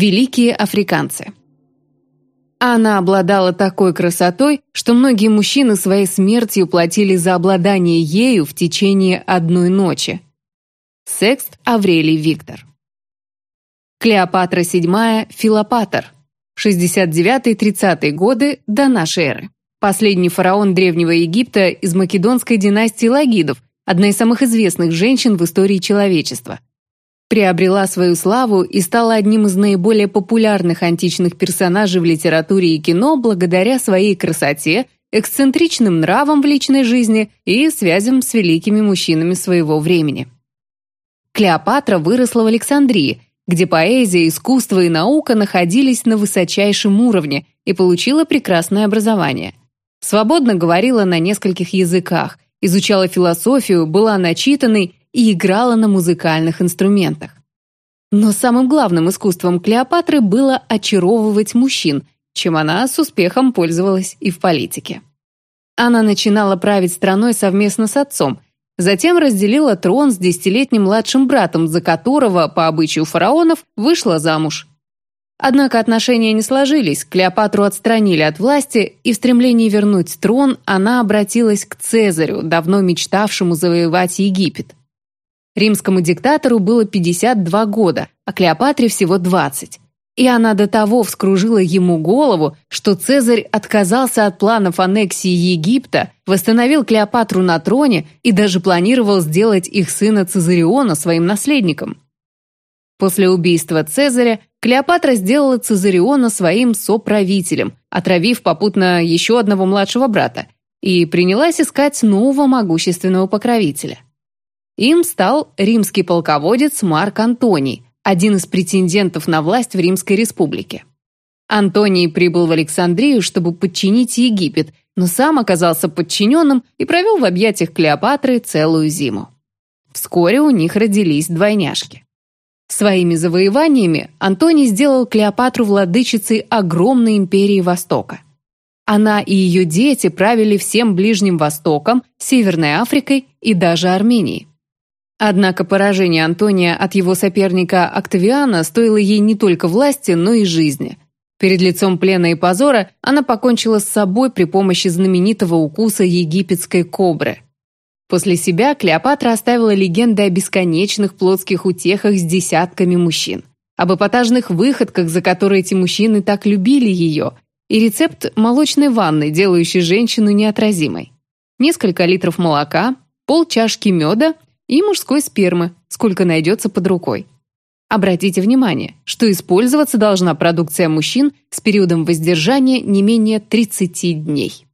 Великие африканцы. Она обладала такой красотой, что многие мужчины своей смертью платили за обладание ею в течение одной ночи. Секст Аврелий Виктор. Клеопатра VII Филопатор. 69-30 годы до нашей эры. Последний фараон Древнего Египта из македонской династии Лагидов, одна из самых известных женщин в истории человечества. Приобрела свою славу и стала одним из наиболее популярных античных персонажей в литературе и кино благодаря своей красоте, эксцентричным нравам в личной жизни и связям с великими мужчинами своего времени. Клеопатра выросла в Александрии, где поэзия, искусство и наука находились на высочайшем уровне и получила прекрасное образование. Свободно говорила на нескольких языках, изучала философию, была начитанной и играла на музыкальных инструментах. Но самым главным искусством Клеопатры было очаровывать мужчин, чем она с успехом пользовалась и в политике. Она начинала править страной совместно с отцом, затем разделила трон с десятилетним младшим братом, за которого, по обычаю фараонов, вышла замуж. Однако отношения не сложились, Клеопатру отстранили от власти, и в стремлении вернуть трон она обратилась к Цезарю, давно мечтавшему завоевать Египет. Римскому диктатору было 52 года, а Клеопатре всего 20. И она до того вскружила ему голову, что Цезарь отказался от планов аннексии Египта, восстановил Клеопатру на троне и даже планировал сделать их сына Цезариона своим наследником. После убийства Цезаря Клеопатра сделала Цезариона своим соправителем, отравив попутно еще одного младшего брата, и принялась искать нового могущественного покровителя. Им стал римский полководец Марк Антоний, один из претендентов на власть в Римской республике. Антоний прибыл в Александрию, чтобы подчинить Египет, но сам оказался подчиненным и провел в объятиях Клеопатры целую зиму. Вскоре у них родились двойняшки. Своими завоеваниями Антоний сделал Клеопатру владычицей огромной империи Востока. Она и ее дети правили всем Ближним Востоком, Северной Африкой и даже Арменией. Однако поражение Антония от его соперника Октавиана стоило ей не только власти, но и жизни. Перед лицом плена и позора она покончила с собой при помощи знаменитого укуса египетской кобры – После себя Клеопатра оставила легенды о бесконечных плотских утехах с десятками мужчин, об эпатажных выходках, за которые эти мужчины так любили ее, и рецепт молочной ванны, делающей женщину неотразимой. Несколько литров молока, пол чашки меда и мужской спермы, сколько найдется под рукой. Обратите внимание, что использоваться должна продукция мужчин с периодом воздержания не менее 30 дней.